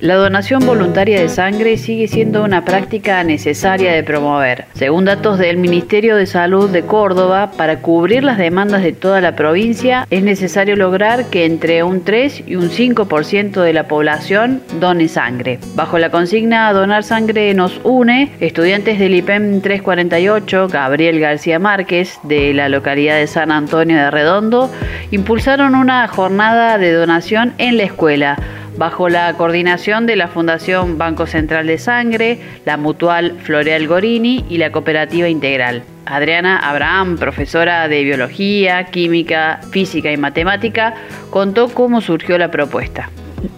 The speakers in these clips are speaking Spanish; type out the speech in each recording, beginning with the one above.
La donación voluntaria de sangre sigue siendo una práctica necesaria de promover. Según datos del Ministerio de Salud de Córdoba, para cubrir las demandas de toda la provincia es necesario lograr que entre un 3 y un 5% de la población done sangre. Bajo la consigna Donar sangre nos une, estudiantes del IPEM 348, Gabriel García Márquez, de la localidad de San Antonio de Redondo, impulsaron una jornada de donación en la escuela bajo la coordinación de la Fundación Banco Central de Sangre, la Mutual Floreal Gorini y la Cooperativa Integral. Adriana Abraham, profesora de Biología, Química, Física y Matemática, contó cómo surgió la propuesta.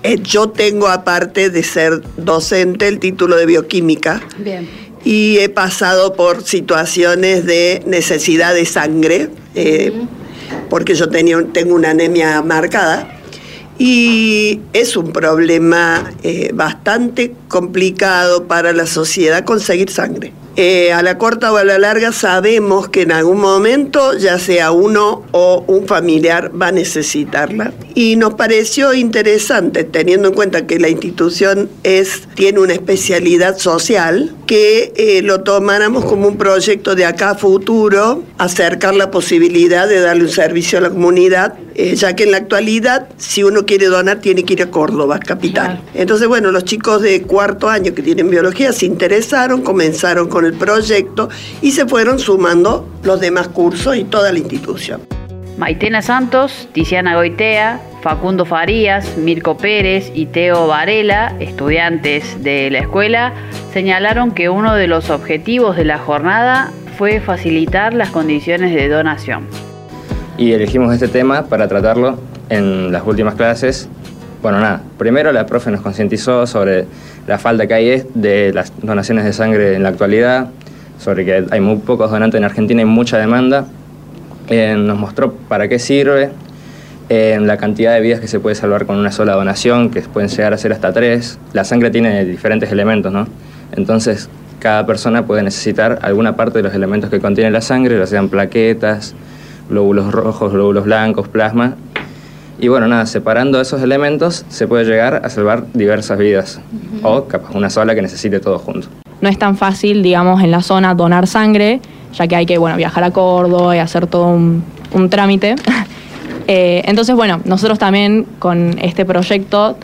Eh, yo tengo, aparte de ser docente, el título de bioquímica. Bien. Y he pasado por situaciones de necesidad de sangre, eh, porque yo tenía, tengo una anemia marcada y es un problema eh, bastante complicado para la sociedad conseguir sangre. Eh, a la corta o a la larga sabemos que en algún momento ya sea uno o un familiar va a necesitarla. Y nos pareció interesante, teniendo en cuenta que la institución es, tiene una especialidad social, que eh, lo tomáramos como un proyecto de acá a futuro, acercar la posibilidad de darle un servicio a la comunidad, eh, ya que en la actualidad, si uno quiere donar, tiene que ir a Córdoba, capital. Entonces, bueno, los chicos de cuarto año que tienen biología se interesaron, comenzaron con el proyecto y se fueron sumando los demás cursos y toda la institución. Maitena Santos, Tiziana Goitea, Facundo Farías, Mirko Pérez y Teo Varela, estudiantes de la escuela, señalaron que uno de los objetivos de la jornada fue facilitar las condiciones de donación. Y elegimos este tema para tratarlo en las últimas clases. Bueno, nada, primero la profe nos concientizó sobre la falta que hay de las donaciones de sangre en la actualidad, sobre que hay muy pocos donantes en Argentina y mucha demanda. Eh, nos mostró para qué sirve, eh, la cantidad de vidas que se puede salvar con una sola donación, que pueden llegar a ser hasta tres. La sangre tiene diferentes elementos, ¿no? Entonces, cada persona puede necesitar alguna parte de los elementos que contiene la sangre, ya sean plaquetas, glóbulos rojos, glóbulos blancos, plasma, y bueno, nada, separando esos elementos se puede llegar a salvar diversas vidas o capaz una sola que necesite todo junto. No es tan fácil, digamos, en la zona donar sangre, ya que hay que bueno, viajar a Córdoba y hacer todo un, trámite. Eh, entonces, bueno, nosotros también con este proyecto,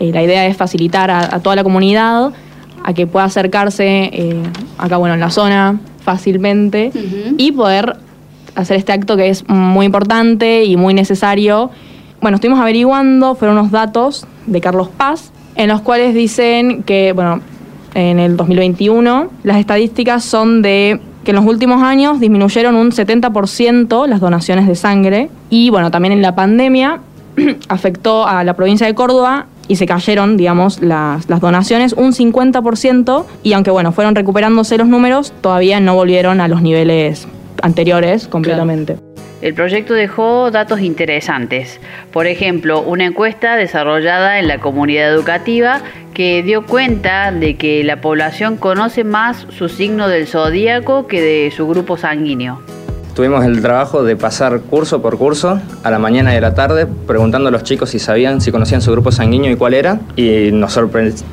eh, la idea es facilitar a, toda la comunidad a que pueda acercarse eh, acá, bueno, en la zona fácilmente y poder hacer este acto que es muy importante y muy necesario bueno, estuvimos averiguando, fueron unos datos de Carlos Paz, en los cuales dicen que, bueno, en el 2021 las estadísticas son de que en los últimos años disminuyeron un 70% las donaciones de sangre y, bueno, también en la pandemia afectó a la provincia de Córdoba y se cayeron, digamos, las, las, donaciones un 50% y aunque, bueno, fueron recuperándose los números, todavía no volvieron a los niveles anteriores completamente. El proyecto dejó datos interesantes. Por ejemplo, una encuesta desarrollada en la comunidad educativa que dio cuenta de que la población conoce más su signo del zodíaco que de su grupo sanguíneo. Tuvimos el trabajo de pasar curso por curso a la mañana y a la tarde preguntando a los chicos si sabían, si conocían su grupo sanguíneo y cuál era. Y nos,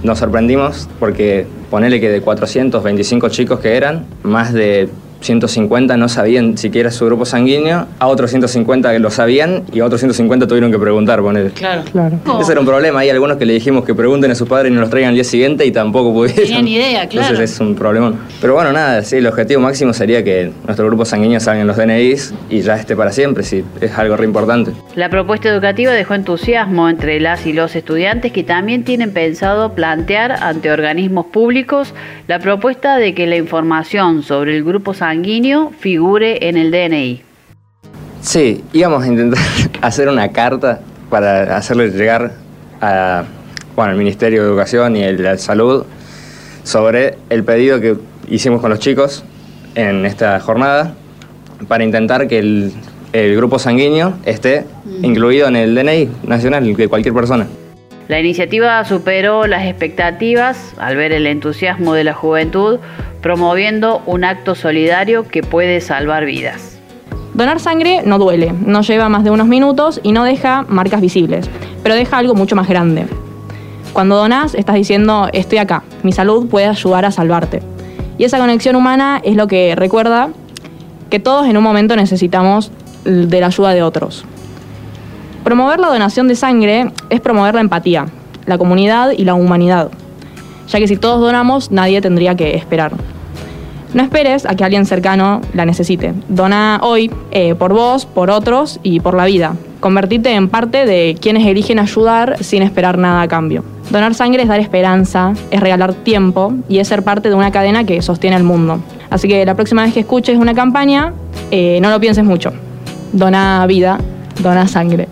nos sorprendimos porque ponele que de 425 chicos que eran, más de 150 no sabían siquiera su grupo sanguíneo, a otros 150 que lo sabían y a otros 150 tuvieron que preguntar, poner. Claro, claro. Ese era un problema. Hay algunos que le dijimos que pregunten a sus padres y nos los traigan al día siguiente y tampoco pudieron. Tenían idea, claro. Entonces es un problemón. Pero bueno, nada, sí, el objetivo máximo sería que nuestro grupo sanguíneo salga en los DNIs y ya esté para siempre, sí, es algo re importante. La propuesta educativa dejó entusiasmo entre las y los estudiantes que también tienen pensado plantear ante organismos públicos la propuesta de que la información sobre el grupo sanguíneo sanguíneo figure en el DNI. Sí, íbamos a intentar hacer una carta para hacerle llegar a, bueno, al Ministerio de Educación y el de Salud sobre el pedido que hicimos con los chicos en esta jornada para intentar que el, el grupo sanguíneo esté incluido en el DNI nacional de cualquier persona. La iniciativa superó las expectativas al ver el entusiasmo de la juventud promoviendo un acto solidario que puede salvar vidas. Donar sangre no duele, no lleva más de unos minutos y no deja marcas visibles, pero deja algo mucho más grande. Cuando donás, estás diciendo, estoy acá, mi salud puede ayudar a salvarte. Y esa conexión humana es lo que recuerda que todos en un momento necesitamos de la ayuda de otros. Promover la donación de sangre es promover la empatía, la comunidad y la humanidad, ya que si todos donamos, nadie tendría que esperar. No esperes a que alguien cercano la necesite. Dona hoy eh, por vos, por otros y por la vida. Convertirte en parte de quienes eligen ayudar sin esperar nada a cambio. Donar sangre es dar esperanza, es regalar tiempo y es ser parte de una cadena que sostiene el mundo. Así que la próxima vez que escuches una campaña, eh, no lo pienses mucho. Dona vida, dona sangre.